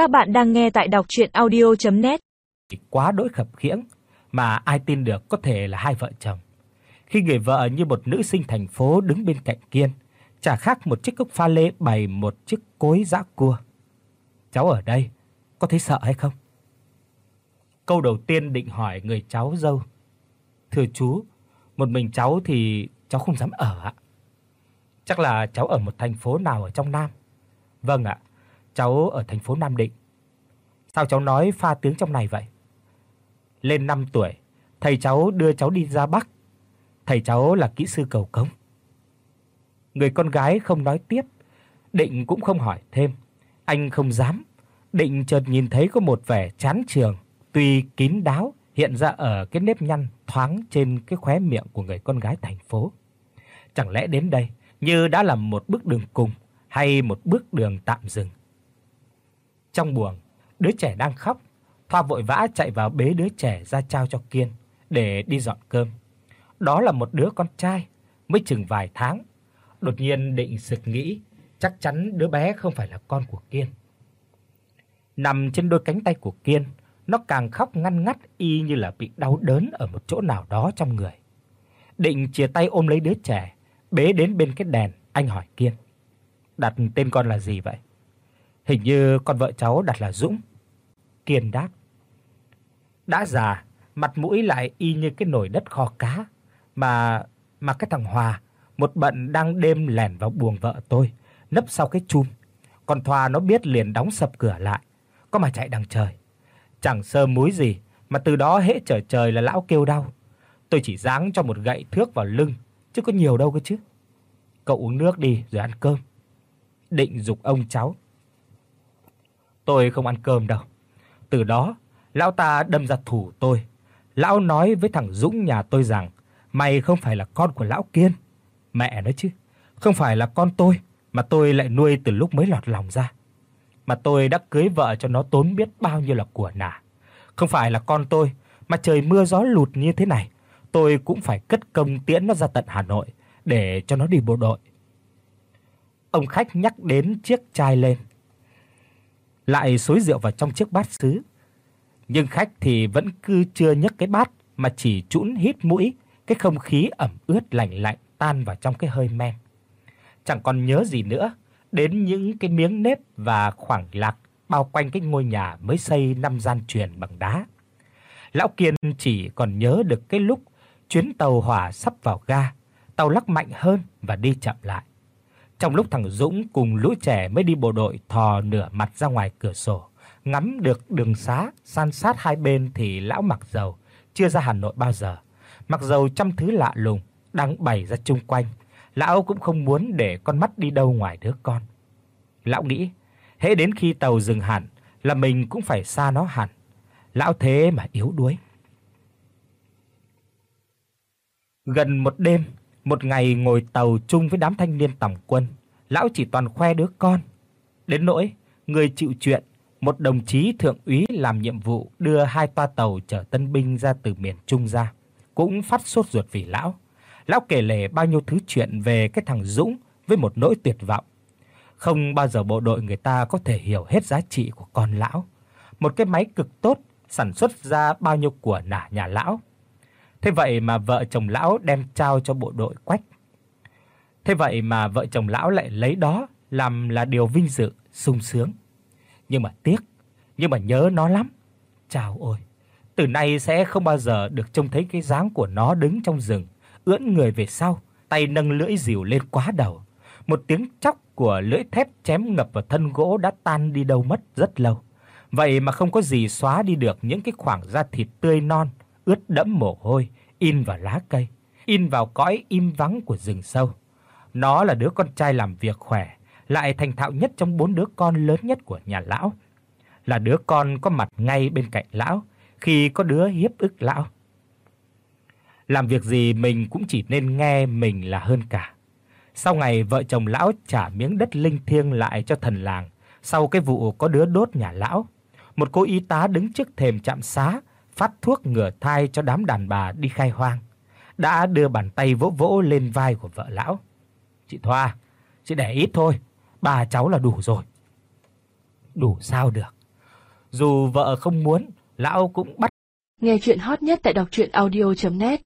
Các bạn đang nghe tại đọc audio net Quá đỗi khập khiễng mà ai tin được có thể là hai vợ chồng. Khi người vợ như một nữ sinh thành phố đứng bên cạnh Kiên, chả khác một chiếc cốc pha lê bày một chiếc cối giã cua. Cháu ở đây, có thấy sợ hay không? Câu đầu tiên định hỏi người cháu dâu. Thưa chú, một mình cháu thì cháu không dám ở ạ. Chắc là cháu ở một thành phố nào ở trong Nam. Vâng ạ, cháu ở thành phố Nam Định. Sao cháu nói pha tiếng trong này vậy? Lên 5 tuổi, thầy cháu đưa cháu đi ra Bắc. Thầy cháu là kỹ sư cầu cống Người con gái không nói tiếp, Định cũng không hỏi thêm. Anh không dám. Định chợt nhìn thấy có một vẻ chán trường, tuy kín đáo hiện ra ở cái nếp nhăn thoáng trên cái khóe miệng của người con gái thành phố. Chẳng lẽ đến đây như đã là một bước đường cùng hay một bước đường tạm dừng? Trong buồng, đứa trẻ đang khóc, Thoa vội vã chạy vào bế đứa trẻ ra trao cho Kiên để đi dọn cơm. Đó là một đứa con trai, mới chừng vài tháng. Đột nhiên định sực nghĩ, chắc chắn đứa bé không phải là con của Kiên. Nằm trên đôi cánh tay của Kiên, nó càng khóc ngăn ngắt y như là bị đau đớn ở một chỗ nào đó trong người. Định chia tay ôm lấy đứa trẻ, bế đến bên cái đèn, anh hỏi Kiên: "Đặt tên con là gì vậy?" Hình như con vợ cháu đặt là Dũng. Kiên đáp. Đã già, mặt mũi lại y như cái nồi đất kho cá, mà mà cái thằng Hòa, một bận đang đêm lẻn vào buồng vợ tôi, nấp sau cái chum. Còn Thoa nó biết liền đóng sập cửa lại, có mà chạy đằng trời. Chẳng sơ múi gì, mà từ đó hễ trở trời là lão kêu đau. Tôi chỉ giáng cho một gậy thước vào lưng, chứ có nhiều đâu cơ chứ. Cậu uống nước đi rồi ăn cơm. Định dục ông cháu. Tôi không ăn cơm đâu. Từ đó, lão ta đâm ra thủ tôi. Lão nói với thằng Dũng nhà tôi rằng mày không phải là con của lão Kiên. Mẹ nói chứ, không phải là con tôi mà tôi lại nuôi từ lúc mới lọt lòng ra. Mà tôi đã cưới vợ cho nó tốn biết bao nhiêu là của nả. Không phải là con tôi mà trời mưa gió lụt như thế này, tôi cũng phải cất công tiễn nó ra tận Hà Nội để cho nó đi bộ đội. Ông khách nhắc đến chiếc chai lên, lại xối rượu vào trong chiếc bát sứ. Nhưng khách thì vẫn cứ chưa nhấc cái bát mà chỉ chũn hít mũi, cái không khí ẩm ướt lạnh lạnh tan vào trong cái hơi men. Chẳng còn nhớ gì nữa đến những cái miếng nếp và khoảng lạc bao quanh cái ngôi nhà mới xây năm gian truyền bằng đá. Lão Kiên chỉ còn nhớ được cái lúc chuyến tàu hỏa sắp vào ga, tàu lắc mạnh hơn và đi chậm lại. Trong lúc thằng Dũng cùng lũ trẻ mới đi bộ đội thò nửa mặt ra ngoài cửa sổ, ngắm được đường xá san sát hai bên thì lão Mặc Dầu chưa ra Hà Nội bao giờ. Mặc dầu trăm thứ lạ lùng đang bày ra chung quanh, lão cũng không muốn để con mắt đi đâu ngoài đứa con. Lão nghĩ, hễ đến khi tàu dừng hẳn là mình cũng phải xa nó hẳn. Lão thế mà yếu đuối. Gần một đêm, một ngày ngồi tàu chung với đám thanh niên tòng quân, lão chỉ toàn khoe đứa con. Đến nỗi người chịu chuyện, một đồng chí thượng úy làm nhiệm vụ đưa hai toa tàu chở tân binh ra từ miền Trung ra, cũng phát sốt ruột vì lão. Lão kể lể bao nhiêu thứ chuyện về cái thằng Dũng với một nỗi tuyệt vọng. Không bao giờ bộ đội người ta có thể hiểu hết giá trị của con lão. Một cái máy cực tốt sản xuất ra bao nhiêu của nả nhà lão. Thế vậy mà vợ chồng lão đem trao cho bộ đội Quách. Thế vậy mà vợ chồng lão lại lấy đó làm là điều vinh dự, sung sướng. Nhưng mà tiếc, nhưng mà nhớ nó lắm. Chào ôi, từ nay sẽ không bao giờ được trông thấy cái dáng của nó đứng trong rừng, ưỡn người về sau, tay nâng lưỡi rìu lên quá đầu. Một tiếng chóc của lưỡi thép chém ngập vào thân gỗ đã tan đi đâu mất rất lâu. Vậy mà không có gì xóa đi được những cái khoảng da thịt tươi non, ướt đẫm mồ hôi, in vào lá cây, in vào cõi im vắng của rừng sâu. Nó là đứa con trai làm việc khỏe, lại thành thạo nhất trong bốn đứa con lớn nhất của nhà lão. Là đứa con có mặt ngay bên cạnh lão khi có đứa hiếp ức lão. Làm việc gì mình cũng chỉ nên nghe mình là hơn cả. Sau ngày vợ chồng lão trả miếng đất linh thiêng lại cho thần làng, sau cái vụ có đứa đốt nhà lão, một cô y tá đứng trước thềm trạm xá phát thuốc ngừa thai cho đám đàn bà đi khai hoang, đã đưa bàn tay vỗ vỗ lên vai của vợ lão. "Chị Thoa, chị để ít thôi, ba cháu là đủ rồi." "Đủ sao được? Dù vợ không muốn, lão cũng bắt. Nghe truyện hot nhất tại doctruyenaudio.net